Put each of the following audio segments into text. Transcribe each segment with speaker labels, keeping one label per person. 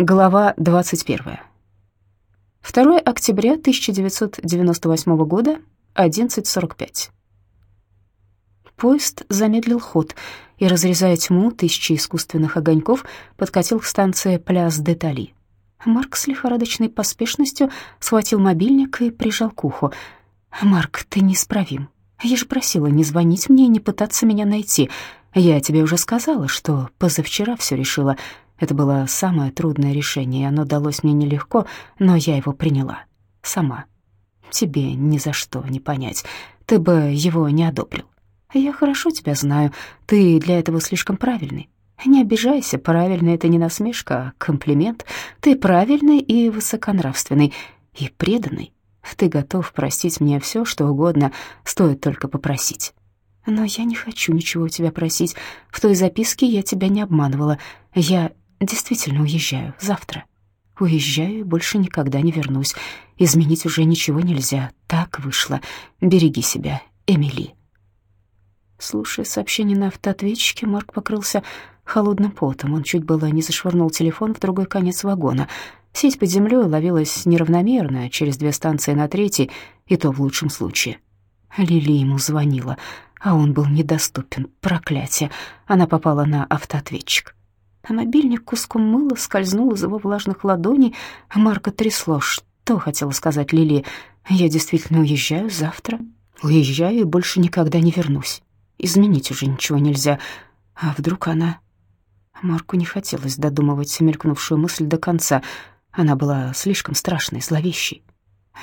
Speaker 1: Глава 21. 2 октября 1998 года, 11.45. Поезд замедлил ход и, разрезая тьму тысячи искусственных огоньков, подкатил к станции Пляс-де-Тали. Марк с лихорадочной поспешностью схватил мобильник и прижал к уху. «Марк, ты неисправим. Я же просила не звонить мне и не пытаться меня найти. Я тебе уже сказала, что позавчера все решила. Это было самое трудное решение, и оно далось мне нелегко, но я его приняла. Сама. Тебе ни за что не понять. Ты бы его не одобрил. Я хорошо тебя знаю. Ты для этого слишком правильный. Не обижайся, правильный — это не насмешка, а комплимент. Ты правильный и высоконравственный, и преданный. Ты готов простить мне все, что угодно, стоит только попросить. Но я не хочу ничего у тебя просить. В той записке я тебя не обманывала. Я Действительно уезжаю завтра. Уезжаю и больше никогда не вернусь. Изменить уже ничего нельзя. Так вышло. Береги себя, Эмили. Слушая сообщение на автоответчике, Марк покрылся холодным потом. Он чуть было не зашвырнул телефон в другой конец вагона. Сеть под землей ловилась неравномерно, через две станции на третьей, и то в лучшем случае. Лили ему звонила, а он был недоступен. Проклятие. Она попала на автоответчик а мобильник куском мыла скользнул из его влажных ладоней. Марка трясло. Что хотела сказать Лили? «Я действительно уезжаю завтра. Уезжаю и больше никогда не вернусь. Изменить уже ничего нельзя. А вдруг она...» Марку не хотелось додумывать мелькнувшую мысль до конца. Она была слишком страшной, зловещей.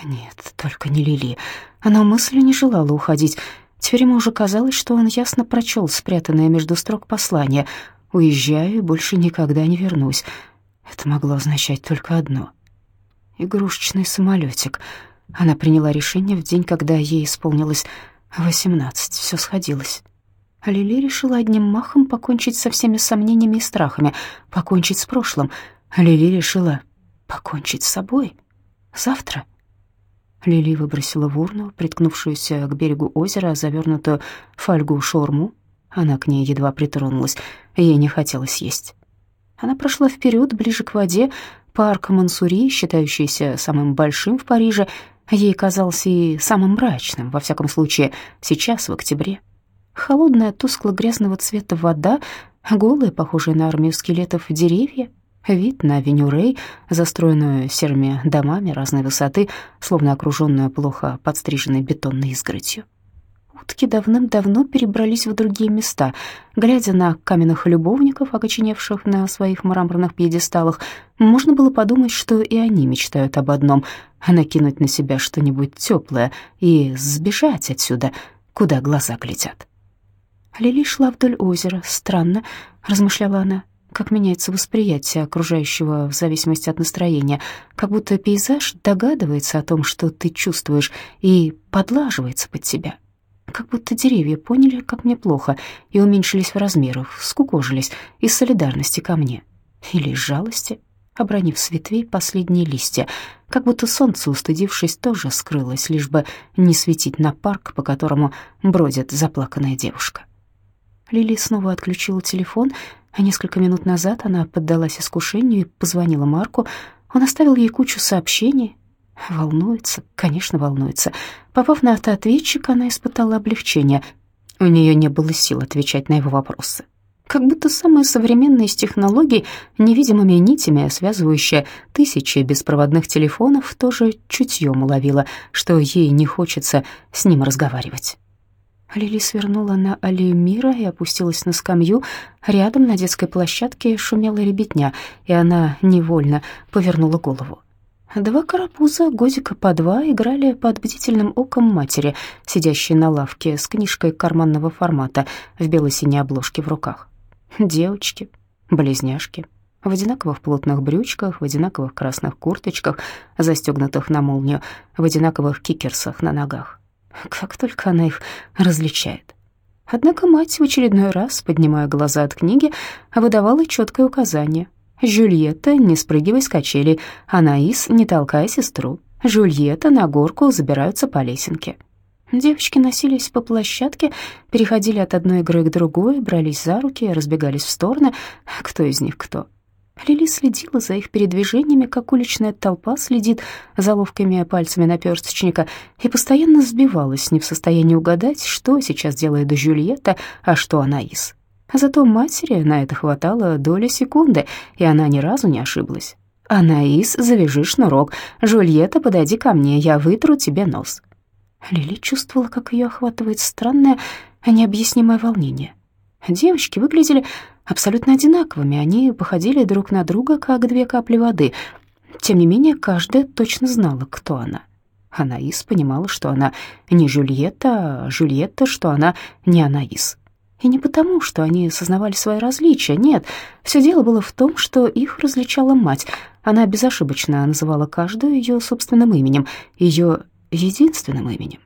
Speaker 1: Нет, только не Лили. Она мыслью не желала уходить. Теперь ему уже казалось, что он ясно прочел спрятанное между строк послание — Уезжаю и больше никогда не вернусь. Это могло означать только одно. Игрушечный самолетик. Она приняла решение в день, когда ей исполнилось восемнадцать. Все сходилось. А Лили решила одним махом покончить со всеми сомнениями и страхами, покончить с прошлым. А Лили решила покончить с собой. Завтра. Лили выбросила в урну, приткнувшуюся к берегу озера, завернутую фольгу шаурму, она к ней едва притронулась, ей не хотелось есть. Она прошла вперед, ближе к воде. Парк Мансури, считающийся самым большим в Париже, ей казался и самым мрачным, во всяком случае, сейчас, в октябре. Холодная, тускло-грязного цвета вода, голые, похожие на армию скелетов, деревья, вид на авеню застроенную серыми домами разной высоты, словно окруженную плохо подстриженной бетонной изгородью утки давным-давно перебрались в другие места. Глядя на каменных любовников, окоченевших на своих мраморных пьедесталах, можно было подумать, что и они мечтают об одном — накинуть на себя что-нибудь теплое и сбежать отсюда, куда глаза глядят. Лили шла вдоль озера. Странно, размышляла она, как меняется восприятие окружающего в зависимости от настроения, как будто пейзаж догадывается о том, что ты чувствуешь, и подлаживается под тебя. Как будто деревья поняли, как мне плохо, и уменьшились в размерах, скукожились из солидарности ко мне. Или из жалости, обронив с ветвей последние листья, как будто солнце, устыдившись, тоже скрылось, лишь бы не светить на парк, по которому бродит заплаканная девушка. Лили снова отключила телефон, а несколько минут назад она поддалась искушению и позвонила Марку. Он оставил ей кучу сообщений, Волнуется, конечно, волнуется. Попав на автоответчик, она испытала облегчение. У нее не было сил отвечать на его вопросы. Как будто самые современные из технологий, невидимыми нитями, связывающие тысячи беспроводных телефонов, тоже чутьем уловила, что ей не хочется с ним разговаривать. Лили свернула на аллею мира и опустилась на скамью. Рядом на детской площадке шумела ребятня, и она невольно повернула голову. Два карапуза, годика по два, играли под бдительным оком матери, сидящей на лавке с книжкой карманного формата в бело-синей обложке в руках. Девочки, близняшки, в одинаковых плотных брючках, в одинаковых красных курточках, застегнутых на молнию, в одинаковых кикерсах на ногах. Как только она их различает. Однако мать в очередной раз, поднимая глаза от книги, выдавала четкое указание Жюльетта, не спрыгивай с качелей, Анаис, не толкай сестру. Жюльетта на горку забираются по лесенке. Девочки носились по площадке, переходили от одной игры к другой, брались за руки, разбегались в стороны. Кто из них кто? Лили следила за их передвижениями, как уличная толпа следит за ловкими пальцами наперсточника, и постоянно сбивалась, не в состоянии угадать, что сейчас делает Жюльетта, а что Анаис. Зато матери на это хватало доли секунды, и она ни разу не ошиблась. «Анаис, завяжи шнурок. Жюльетта, подойди ко мне, я вытру тебе нос». Лили чувствовала, как ее охватывает странное, необъяснимое волнение. Девочки выглядели абсолютно одинаковыми, они походили друг на друга, как две капли воды. Тем не менее, каждая точно знала, кто она. Анаис понимала, что она не Жюльетта, а Жюльетта, что она не Анаис. И не потому, что они осознавали свои различия, нет. Все дело было в том, что их различала мать. Она безошибочно называла каждую ее собственным именем, ее единственным именем.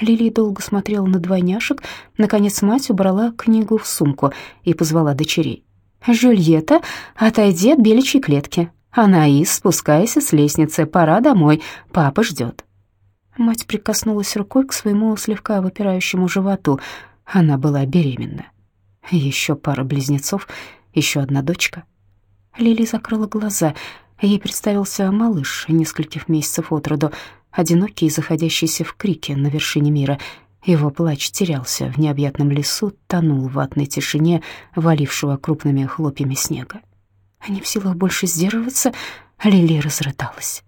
Speaker 1: Лили долго смотрела на двойняшек. Наконец мать убрала книгу в сумку и позвала дочерей. «Жюльетта, отойди от беличьей клетки. Анаис, спускайся с лестницы, пора домой, папа ждет». Мать прикоснулась рукой к своему слегка выпирающему животу. Она была беременна. Еще пара близнецов, еще одна дочка. Лили закрыла глаза. Ей представился малыш нескольких месяцев от роду, одинокий заходящийся в крике на вершине мира. Его плач терялся в необъятном лесу, тонул в ватной тишине, валившего крупными хлопьями снега. Не в силах больше сдерживаться, Лили разрыдалась.